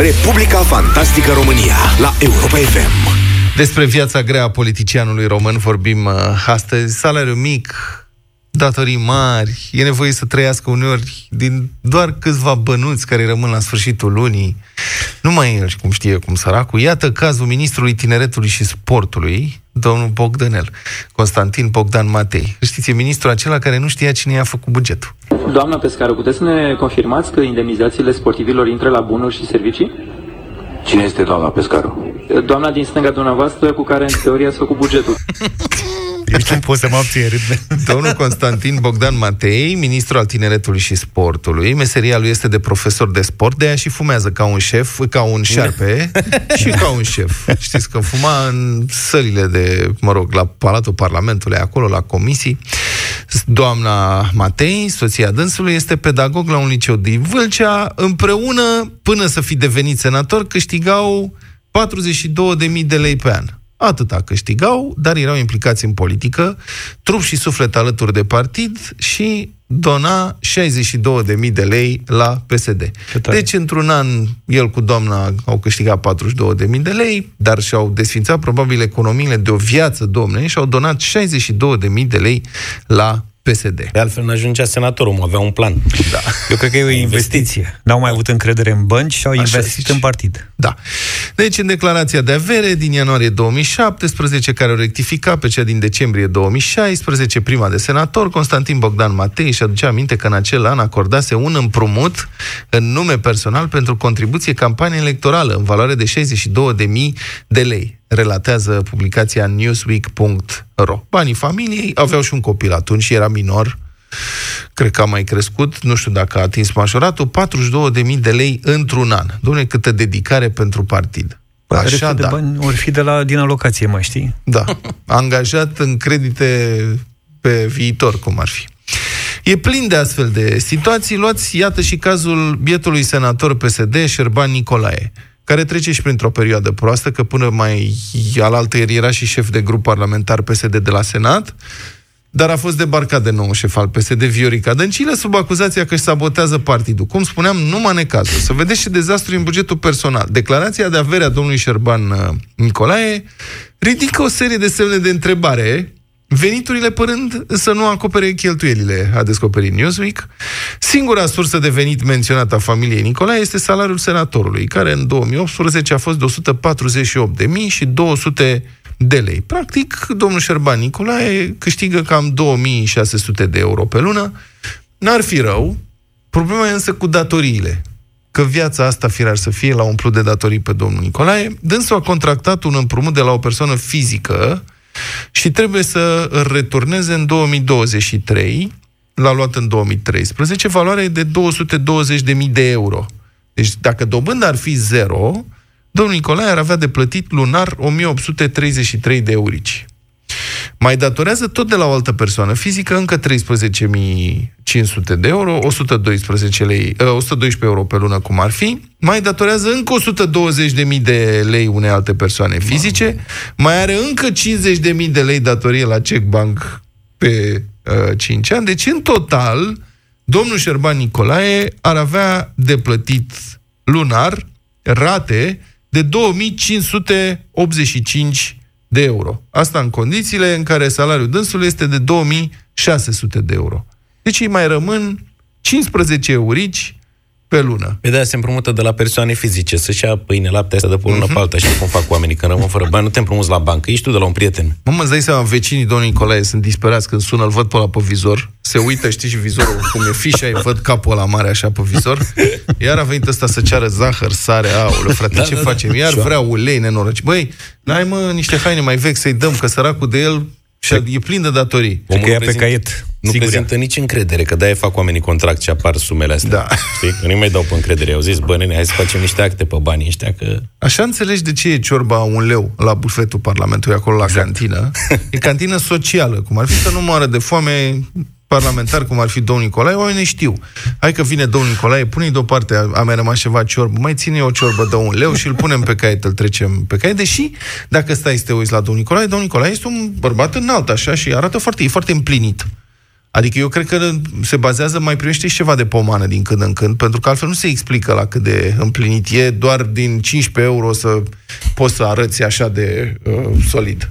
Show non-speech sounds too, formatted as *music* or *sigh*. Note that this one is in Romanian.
Republica Fantastică România la Europa FM. Despre viața grea a politicianului român vorbim uh, astăzi. Salariu mic, datorii mari, e nevoie să trăiască uneori din doar câțiva bănuți care rămân la sfârșitul lunii. Nu mai el, cum știe cum săracul. Iată cazul ministrului tineretului și sportului, domnul Bogdanel, Constantin Bogdan Matei. Știți, e ministrul acela care nu știa cine i-a făcut bugetul. Doamna Pescaru, puteți să ne confirmați că indemnizațiile sportivilor intră la bunuri și servicii? Cine este doamna Pescaru? Doamna din stânga dumneavoastră cu care în teorie ați făcut bugetul. *laughs* *laughs* Eu cum pot să mă abțin ritme. *laughs* Domnul Constantin Bogdan Matei, ministru al tineretului și sportului, meseria lui este de profesor de sport, de aia și fumează ca un șef, ca un șarpe *laughs* și ca un șef. Știți că fuma în sălile de, mă rog, la Palatul Parlamentului, acolo, la comisii. Doamna Matei, soția dânsului, este pedagog la un liceu din Vâlcea. Împreună, până să fi devenit senator, câștigau 42.000 de lei pe an. Atâta câștigau, dar erau implicați în politică, trup și suflet alături de partid și dona 62.000 de lei la PSD. Deci, într-un an, el cu doamna au câștigat 42.000 de lei, dar și-au desfințat probabil economiile de o viață, domne, și au donat 62.000 de lei la PSD. De altfel, nu ajungea senatorul, mă avea un plan. Da. Eu cred că e o investiție. N-au mai avut încredere în bănci și au Așa investit zici. în partid. Da. Deci, în declarația de avere din ianuarie 2017, care o rectifica pe cea din decembrie 2016, prima de senator, Constantin Bogdan Matei și aducea aminte că în acel an acordase un împrumut în nume personal pentru contribuție campanie electorală în valoare de 62.000 de lei relatează publicația newsweek.ro. Banii familiei aveau și un copil atunci, și era minor, cred că a mai crescut, nu știu dacă a atins majoratul, 42.000 de lei într-un an. Dom'le, câtă dedicare pentru partid. Așa, Așa, de da. bani ori fi de la, din alocație, mai știi? Da. Angajat în credite pe viitor, cum ar fi. E plin de astfel de situații. Luați, iată și cazul bietului senator PSD, Șerban Nicolae, care trece și printr-o perioadă proastă, că până mai alaltă ieri era și șef de grup parlamentar PSD de la Senat, dar a fost debarcat de nou șef al PSD, Viorica Dăncilă, sub acuzația că își sabotează partidul. Cum spuneam, numai necazul. Să vedeți ce dezastru în bugetul personal. Declarația de avere a domnului Șerban uh, Nicolae ridică o serie de semne de întrebare, veniturile părând să nu acopere cheltuielile, a descoperit Newsweek. Singura sursă de venit menționată a familiei Nicolae este salariul senatorului, care în 2018 a fost de 148.000 și 200 de lei. Practic, domnul Șerban Nicolae câștigă cam 2600 de euro pe lună. N-ar fi rău, problema e însă cu datoriile. Că viața asta, firar să fie, l-a umplut de datorii pe domnul Nicolae. Dânsul a contractat un împrumut de la o persoană fizică și trebuie să îl returneze în 2023, l-a luat în 2013, valoarea e de 220.000 de euro. Deci dacă dobânda ar fi zero, domnul Nicolae ar avea de plătit lunar 1833 de eurici. Mai datorează tot de la o altă persoană fizică încă 13.500 de euro, 112, lei, uh, 112 euro pe lună cum ar fi, mai datorează încă 120.000 de lei unei alte persoane fizice, mai are încă 50.000 de lei datorie la Check Bank pe uh, 5 ani, deci în total domnul Șerban Nicolae ar avea de plătit lunar rate de 2585 de euro. Asta în condițiile în care salariul dânsului este de 2600 de euro. Deci îi mai rămân 15 eurici pe lună. Pe de se împrumută de la persoane fizice, să-și ia pâine, lapte, asta de pe o lună Mhm. pe alta. Și cum fac oamenii când rămân fără bani, nu te împrumuți la bancă, ești tu de la un prieten. Mă, mă, îți dai seama, vecinii domnului Nicolae sunt disperați când sună, îl văd pe ăla pe vizor, se uită, știi, și vizorul cum e fișa, îi văd capul ăla mare așa pe vizor, iar a venit ăsta să ceară zahăr, sare, aulă, frate, Da, ce da, da. facem? Iar vrea ulei nenoroci. Băi, n-ai mă niște haine mai vechi să-i dăm, că săracul de el și e plin de datorii. Omul că ia nu pe prezint- caiet. Nu Sigur prezintă nici încredere, că de-aia fac oamenii contract și apar sumele astea. Da. Știi? Că nu mai dau pe încredere. Au zis, bă, nene, hai să facem niște acte pe banii ăștia, că... Așa înțelegi de ce e ciorba un leu la bufetul Parlamentului, acolo la Exact. cantină. E cantină socială, cum ar fi să nu moară de foame parlamentar, cum ar fi domnul Nicolae, oamenii știu. Hai că vine domnul Nicolae, pune-i deoparte, a, a mai rămas ceva ciorbă, mai ține o ciorbă de un leu și îl punem pe caiet, îl trecem pe caiet, deși, dacă stai să te uiți la domnul Nicolae, domnul Nicolae este un bărbat înalt, așa, și arată foarte, e foarte împlinit. Adică eu cred că se bazează, mai primește și ceva de pomană din când în când, pentru că altfel nu se explică la cât de împlinit e, doar din 15 euro să poți să arăți așa de uh, solid.